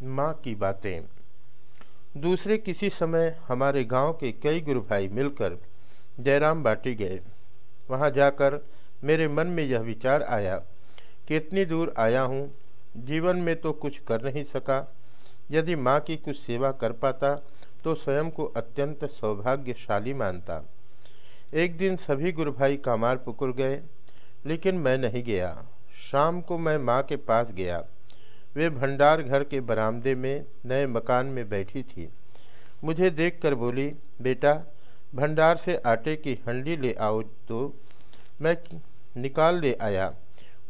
माँ की बातें। दूसरे किसी समय हमारे गाँव के कई गुरु भाई मिलकर जयराम बाटी गए। वहाँ जाकर मेरे मन में यह विचार आया कि इतनी दूर आया हूँ, जीवन में तो कुछ कर नहीं सका। यदि माँ की कुछ सेवा कर पाता तो स्वयं को अत्यंत सौभाग्यशाली मानता। एक दिन सभी गुरु भाई कामार पुकुर गए, लेकिन मैं नहीं गया। शाम को मैं माँ के पास गया। वे भंडार घर के बरामदे में, नए मकान में बैठी थी। मुझे देखकर बोली, बेटा, भंडार से आटे की हंडी ले आओ तो मैं निकाल ले आया।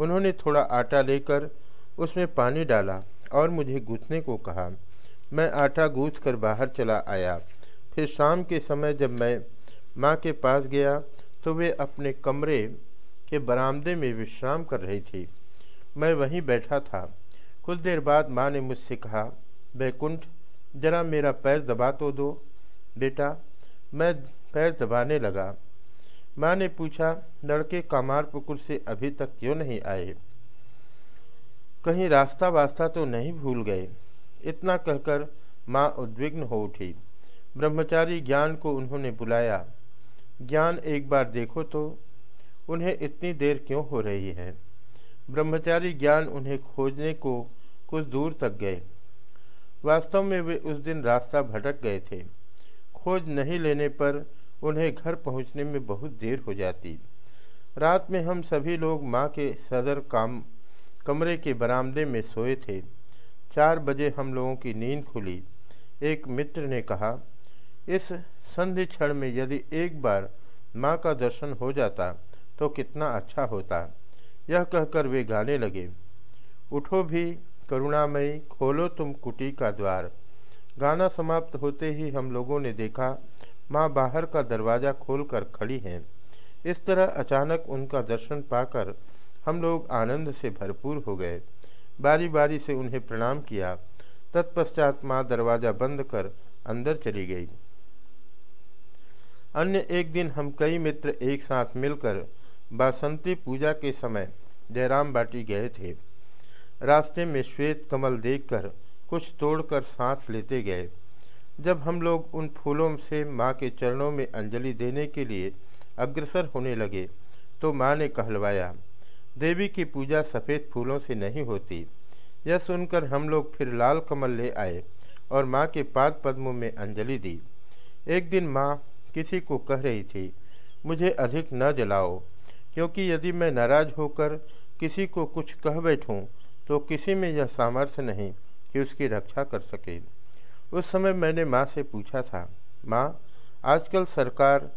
उन्होंने थोड़ा आटा लेकर उसमें पानी डाला और मुझे गूँथने को कहा। मैं आटा गूँथ कर बाहर चला आया। फिर शाम के समय जब मैं माँ के पास गया तो वे अपने कमरे के बरामदे में विश्राम कर रही थी। मैं वहीं बैठा था। कुछ देर बाद माँ ने मुझसे कहा, बैकुंठ, जरा मेरा पैर दबा तो दो। बेटा, मैं पैर दबाने लगा। माँ ने पूछा, लड़के कामार पुकुर से अभी तक क्यों नहीं आए? कहीं रास्ता वास्ता तो नहीं भूल गए? इतना कहकर माँ उद्विग्न हो उठी। ब्रह्मचारी ज्ञान को उन्होंने बुलाया। ज्ञान एक बार देखो तो उन्हें इतनी देर क्यों हो रही है? ब्रह्मचारी ज्ञान उन्हें खोजने को कुछ दूर तक गए। वास्तव में वे उस दिन रास्ता भटक गए थे। खोज नहीं लेने पर उन्हें घर पहुँचने में बहुत देर हो जाती। रात में हम सभी लोग माँ के सदर काम, कमरे के बरामदे में सोए थे। चार बजे हम लोगों की नींद खुली। एक मित्र ने कहा, इस संधि क्षण में यदि एक बार माँ का दर्शन हो जाता तो कितना अच्छा होता। यह कहकर वे गाने लगे। उठो भी करुणामयी खोलो तुम कुटी का द्वार। गाना समाप्त होते ही हम लोगों ने देखा, माँ बाहर का दरवाज़ा खोलकर खड़ी हैं। इस तरह अचानक उनका दर्शन पाकर हम लोग आनंद से भरपूर हो गए। बारी बारी से उन्हें प्रणाम किया। तत्पश्चात माँ दरवाज़ा बंद कर अंदर चली गई। अन्य एक दिन हम कई मित्र एक साथ मिलकर बासंती पूजा के समय जयराम बाटी गए थे। रास्ते में श्वेत कमल देखकर कुछ तोड़कर सांस लेते गए। जब हम लोग उन फूलों से माँ के चरणों में अंजलि देने के लिए अग्रसर होने लगे तो माँ ने कहलवाया, देवी की पूजा सफ़ेद फूलों से नहीं होती। यह सुनकर हम लोग फिर लाल कमल ले आए और माँ के पाद पद्मों में अंजलि दी। एक दिन माँ किसी को कह रही थी, मुझे अधिक न जलाओ, क्योंकि यदि मैं नाराज़ होकर किसी को कुछ कह बैठूं तो किसी में यह सामर्थ्य नहीं कि उसकी रक्षा कर सके। उस समय मैंने माँ से पूछा था, माँ, आजकल सरकार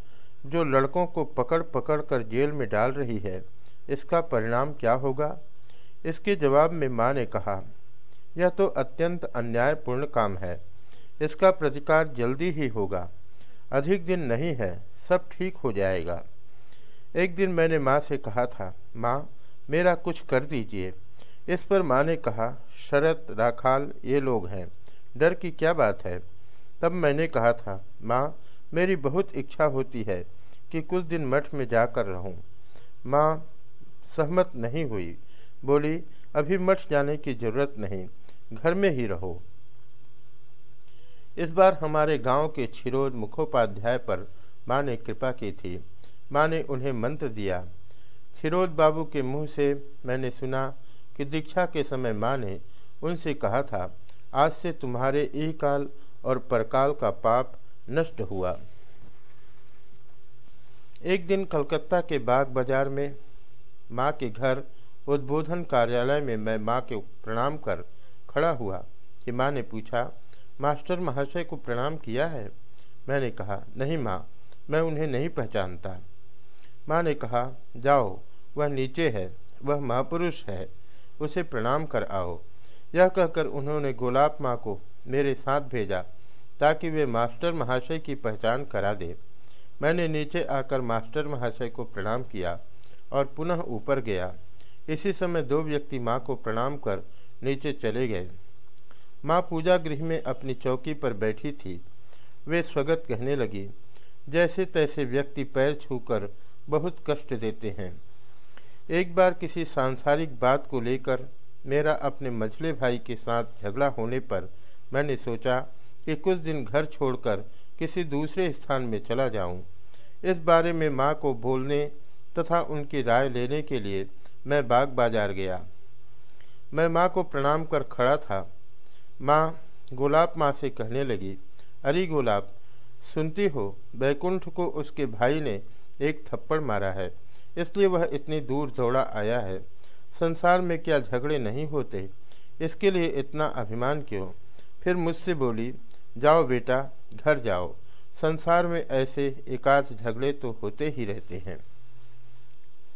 जो लड़कों को पकड़ पकड़ कर जेल में डाल रही है, इसका परिणाम क्या होगा? इसके जवाब में माँ ने कहा, यह तो अत्यंत अन्यायपूर्ण काम है। इसका प्रतिकार जल्दी ही होगा। अधिक दिन नहीं है, सब ठीक हो जाएगा। एक दिन मैंने माँ से कहा था, माँ, मेरा कुछ कर दीजिए। इस पर माँ ने कहा, शरत, राखाल, ये लोग हैं। डर की क्या बात है? तब मैंने कहा था, माँ, मेरी बहुत इच्छा होती है कि कुछ दिन मठ में जाकर रहूँ। माँ, सहमत नहीं हुई। बोली, अभी मठ जाने की ज़रूरत नहीं। घर में ही रहो। इस बार हमारे गाँव के छिरोद मुखोपाध्याय पर माँ ने कृपा की थी। माँ ने उन्हें मंत्र दिया। छिरोद बाबू के मुँह से मैंने सुना कि दीक्षा के समय माँ ने उनसे कहा था, आज से तुम्हारे ई काल और परकाल का पाप नष्ट हुआ। एक दिन कलकत्ता के बाग बाज़ार में माँ के घर उद्बोधन कार्यालय में मैं माँ के प्रणाम कर खड़ा हुआ कि माँ ने पूछा, मास्टर महाशय को प्रणाम किया है? मैंने कहा, नहीं माँ, मैं उन्हें नहीं पहचानता। माँ ने कहा, जाओ, वह नीचे है, वह महापुरुष है। उसे प्रणाम कर आओ। यह कहकर उन्होंने गोलाब माँ को मेरे साथ भेजा, ताकि वे मास्टर महाशय की पहचान करा दे। मैंने नीचे आकर मास्टर महाशय को प्रणाम किया और पुनः ऊपर गया। इसी समय दो व्यक्ति माँ को प्रणाम कर नीचे चले गए। माँ पूजा गृह में अपनी चौकी पर बैठी थी। वे स्वगत कहने लगी जैसे तैसे व्यक्ति पैर छूकर बहुत कष्ट देते हैं। एक बार किसी सांसारिक बात को लेकर मेरा अपने मझले भाई के साथ झगड़ा होने पर मैंने सोचा कि कुछ दिन घर छोड़कर किसी दूसरे स्थान में चला जाऊँ। इस बारे में माँ को बोलने तथा उनकी राय लेने के लिए मैं बाग बाज़ार गया। मैं माँ को प्रणाम कर खड़ा था। माँ गुलाब माँ से कहने लगी, अरे गुलाब, सुनती हो बैकुंठ को उसके भाई ने एक थप्पड़ मारा है। इसलिए वह इतनी दूर दौड़ा आया है। संसार में क्या झगड़े नहीं होते? इसके लिए इतना अभिमान क्यों? फिर मुझसे बोली, जाओ बेटा, घर जाओ। संसार में ऐसे एकाध झगड़े तो होते ही रहते हैं।